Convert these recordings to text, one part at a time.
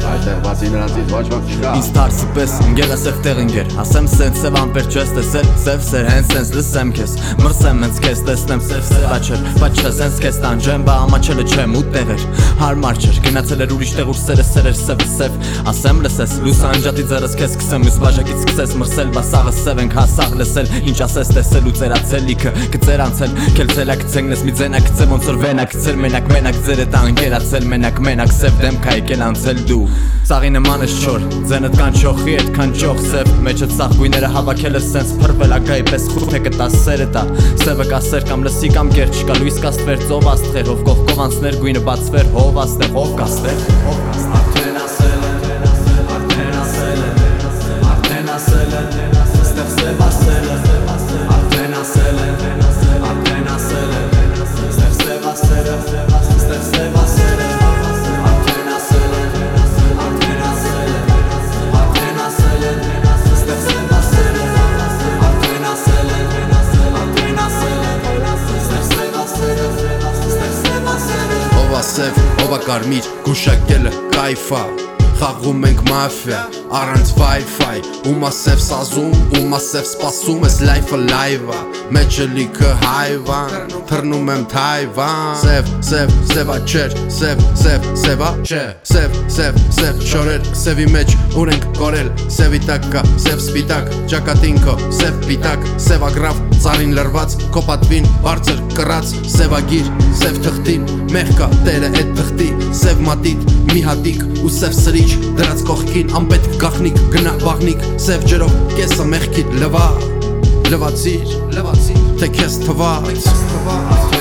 Vai, vai, vai. Այդտեղվածի նրանցից ոչ ոք չկա Ինձ դարձի պես ընկերս եվ տեղ ընկեր Ասեմ սենց սև ամպեր չես տեսել Սև սեր հեն սենց լսեմ քեզ Մրսեմ ինձ քեզ տեսնեմ սև սև աչեր Բայց չէ սենց քեզ տանջեմ բա ամաչելը չեմ ու տեղեր Հարմար չէր գնացել էր ուրիշ տեղ ուր սերը սեր էր սև սև Ասեմ լսես լույս անջատի ձերս քեզ կսեմ Յուս բաժակից սկսես մրսել բա սաղը սև ենք հասաղ լսել Ինչ ասես տեսել ու ծերացել լիքը գծեր անցել Քելցելա գցենգնես մի ձենա գցեմ ոնց որ վենա գցել մենակ մենակ ձերը տա ընկերացել մենակ մենակ սև դեմքա եկել անցել դու Սաղի նման ես չոր, ձենդ կան չոխի հետ կան չոխ սև Մեջը ծաղ գույները հավաքել ես սենց փրվել ագայի պես խուտ է կտա սերը տա Սևը կա սեր կամ լսի կամ կեր չկա լույս կաստվեր ծով աստղեր Հով կողքով անցներ գույնը բացվեր հով աստեղ հով կաստեր հով կաստեր karmiç Kushak gele kaifa Խաղում ենք մաֆիա, առանց Wi-Fi Ում ասև սազում, ում ասև սպասում ես լայֆը լայվա Մեջը լիքը հայվան, թրնում եմ թայվան Սև, սև, սևա չեր, սև, սև, սևա չէ Սև, սև, սև չորեր, սևի մեջ ուր ենք կորել Սևի տակ կա, սև սպիտակ, ճակատինքո, սև պիտակ Սևագրավ, ծարին լրված, կոպատվին, բարձր կռած Սևագիր, սև թղթին, մեղկա տերը էդ թղթի Սև մատիտ, մի հատիկ ու սև սրիչ Դրած կողքին անպետք գախնիկ, գնա բաղնիկ Սև ջրով կեսը մեղքիդ լվա Լվացիր, լվացիր, թե քեզ թվաց Արդեն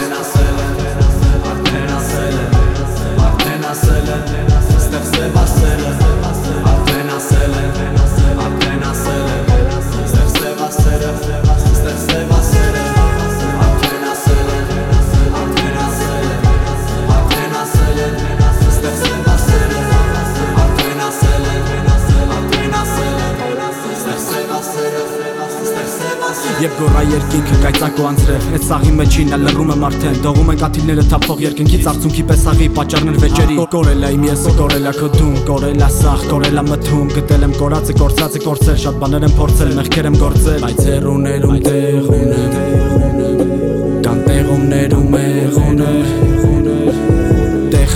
Եվ գորա երկինքը կայծակո անձրև Այդ սաղի մեջին էլ լռում եմ արդեն Դողում են կաթիլները թափող երկնքից Արցունքի պես աղի պատճառներ վեճերի Կորելա իմ եսը, կորելա քո դում Կորելա սաղ, կորելա մթում Գտել եմ կորածը, կորցածը, կորցել Շատ բաներ եմ փորձել, մեղքեր եմ գործել Բայց հերուներում տեղ ունեմ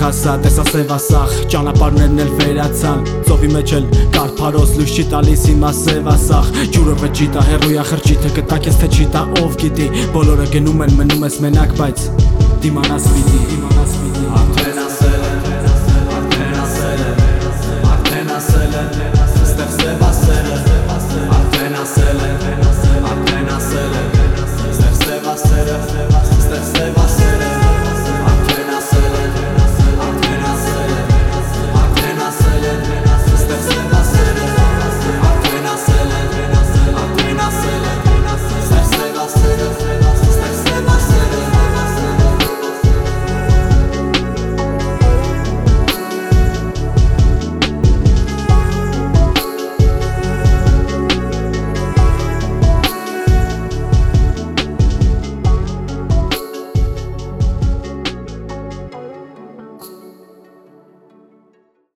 հասա, տեսա սև ասախ Ճանապարներն էլ վերացան Ծովի մեջ էլ կարփարոս լույս չի տալիս հիմա սև ասախ Ջուրը վճի տա, հերույա խրճի Թե կտակ ես թե չի տա, ով գիտի Բոլորը գնում են, մնում ես մենակ, բայց Դիմանաս պիտի, դիմանաս պիտի